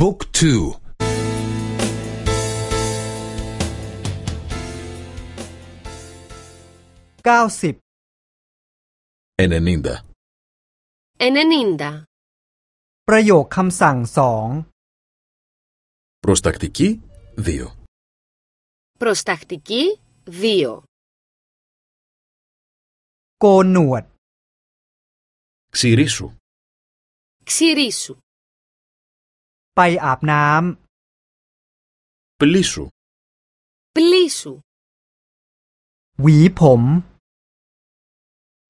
บุ๊กทูเก้าสิบเอเนนินดาเอเนนินดาประโยคคำสั่งสอง προστακτική 2 προστακτική 2โกนหนวด ξηρίσου ξηρίσου ไปอาบน้ำ πλήσου πλήσου หวีผม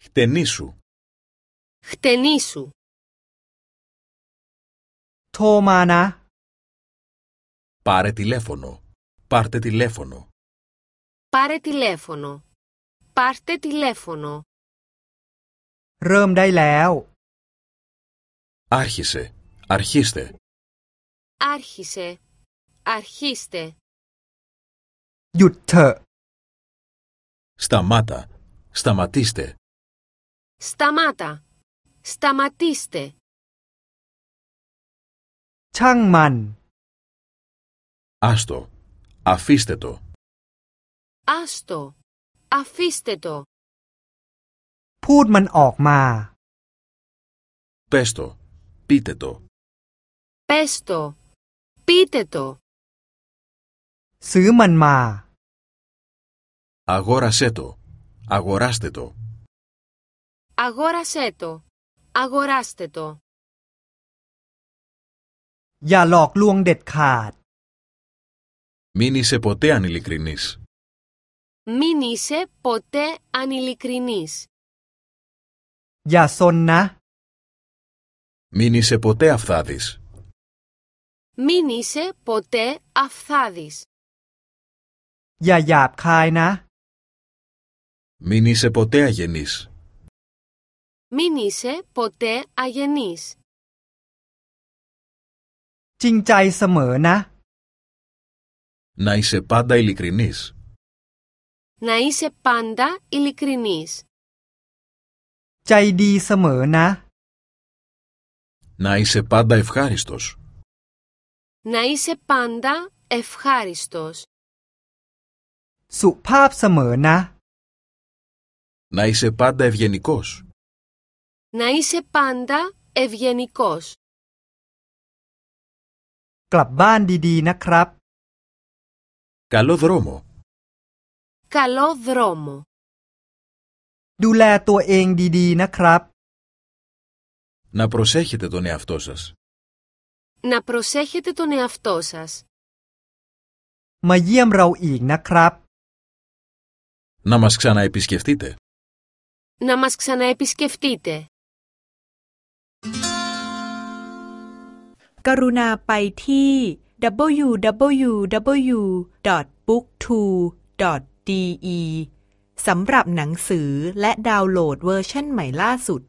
χτενίσου χτενίσου โทรมานะ Πάρε τηλέφωνο. Πάρτε τηλέφωνο. Πάρε τηλέφωνο. Πάρτε τηλέφωνο. เริ่มได้แล้ว Άρχισε. Αρχίστε. Άρχισε. Αρχίστε. หยุดเถอะ Σταμάτα. Σταματήστε. Σταμάτα. Σταματήστε. ช่างมัน Άστο. Αφήστε το. Άστο. Αφήστε το. พูดมันออกมา Πες το. Πείτε το. Πες το. Πείτε το. ซื้อมันมา Αγόρασέ το. Αγοράστε το. Αγόρασέ το. Αγοράστε το. อย่าหลอกลวงเด็ดขาด Μην είσαι ποτέ ανηλικρινής. Μην είσαι ποτέ ανηλικρινής. Για σοννα. Μην είσαι ποτέ αφθάδης. Μην είσαι ποτέ αφθάδης. Για γιαπ να. Μην είσαι ποτέ αγενής. Μην είσαι ποτέ αγενής. จริงใจเสมอนะ Να είσαι πάντα ειλικρινής. Να είσαι πάντα ειλικρινής. ใจดีเสมอนะ Να είσαι πάντα ευχάριστος. Να είσαι πάντα ευχάριστος. สุภาพเสมอนะ Να είσαι πάντα ευγενικός. Να είσαι πάντα ευγενικός. กลับบ้านดีๆนะครับ Καλό δρόμο. Καλό δρόμο. ดูแลตัวเองดีๆนะครับ Να προσέχετε τον εαυτό σας. Να προσέχετε τον εαυτό σας. มาเยี่ยมเราอีกนะครับ Να μας ξαναεπισκεφτείτε. Να μας ξαναεπισκεφτείτε. กรุณาไปที่ www.booktwo.de สำหรับหนังสือและดาวน์โหลดเวอร์ชันใหม่ล่าสุด